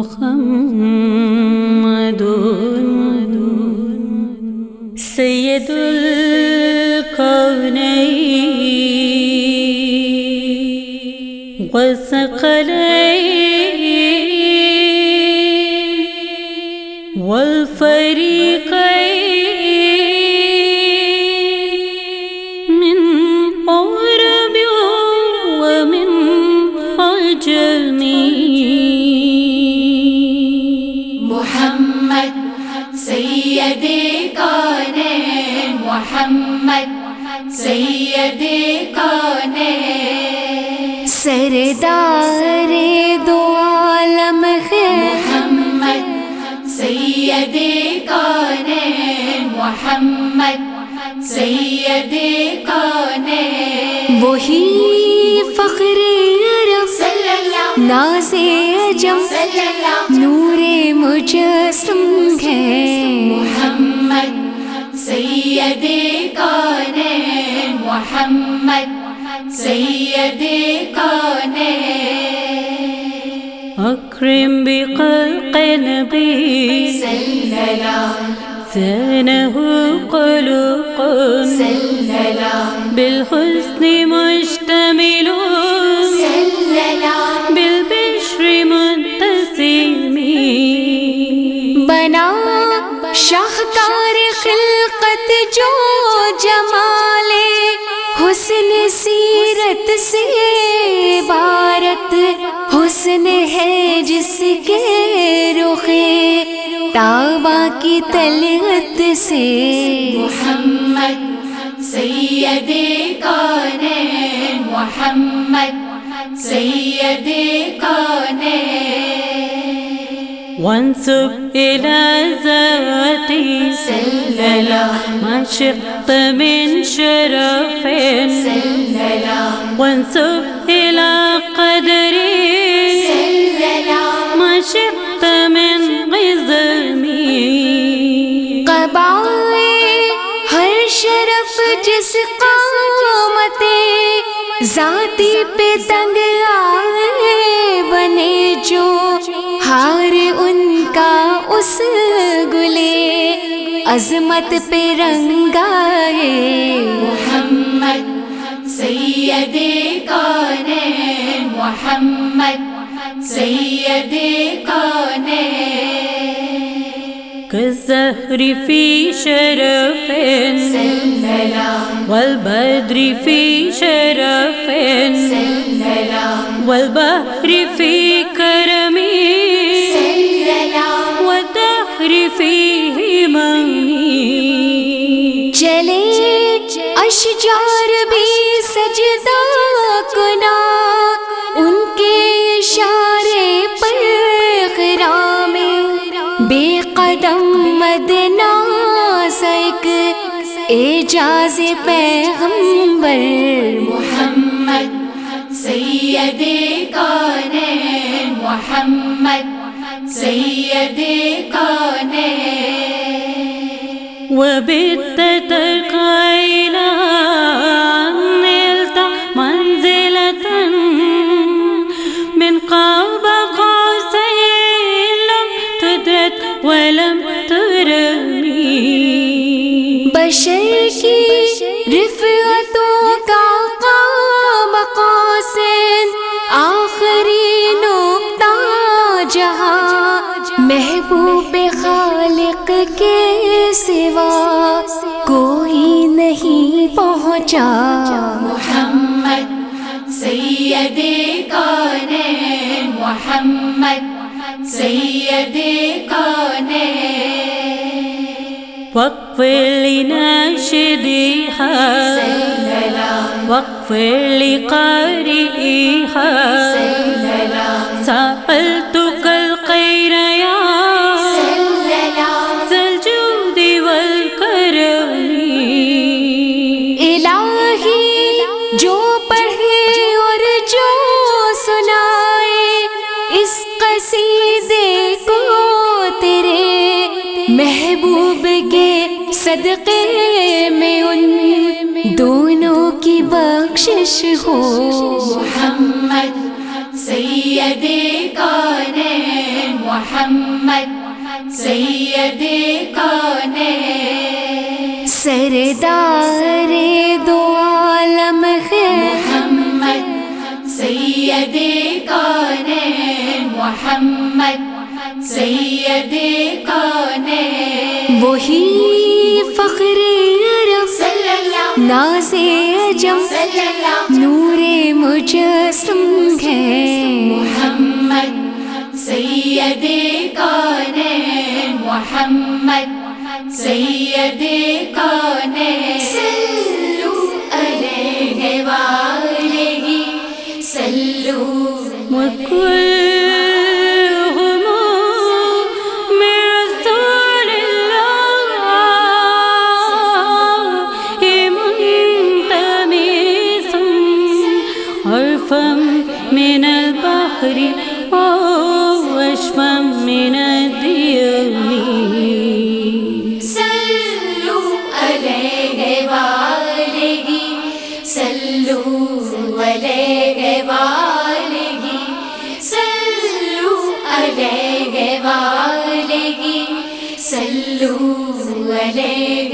محمد سید الكونين والثقلين والفريقين من عرب ومن عجم محمد سید کونین سردار دو عالم ہے۔ محمد سید کونین محمد سید کونین وہی فخر ناز اللہ نور مجسم ہے۔ سید کونین محمد؟ سید کونین أكرم بخلق نبي صلی اللہ زانه قلق اللہ بالحسن مشتمل اللہ بالبشر متسم بنا خلقت جو جمال حسن سیرت سے عبارت، حسن ہے جس کے رخ تابا کی طلعت سے۔ محمد سید کونین محمد سید کونین وانسب إلى ذاتي اللہ ما شئت من شرف اللہ وانسب إلى قدري اللہ ما شئت من عظمي قبائے ہر شرف جس قامت ذاتی پہ تنگ آئے بنے جو ہار ان کا اس گلے عظمت پہ رنگا ہے محمد، سید کونین محمد، سید كالزهر في شرف والبدر في شرف والبحر في كرم والدهر في اعجاز پیغمبر محمد سید کونین محمد سید کونین بشر کی رفعتوں کا قام آخری نقطہ جہاں محبوب خالق کے سوا کوئی نہیں پہنچا۔ محمد سید کونین محمد سید کونین وقف لناشديها صلی اللہ واغفر لقارئها صلی صدقے میں ان دونوں کی بخشش ہو۔ محمد سید کونین محمد سید کون سردار دو عالم ہے۔ محمد سید کون محمد سید کون وہی مجسم ہے۔ محمد سید کون محمد سید کون سلو علیہ والہ سلو مکل من البحر واشفا من الديون سلو علیہ والہ سلو علیہ والہ سلو علیہ والہ سلو علیہ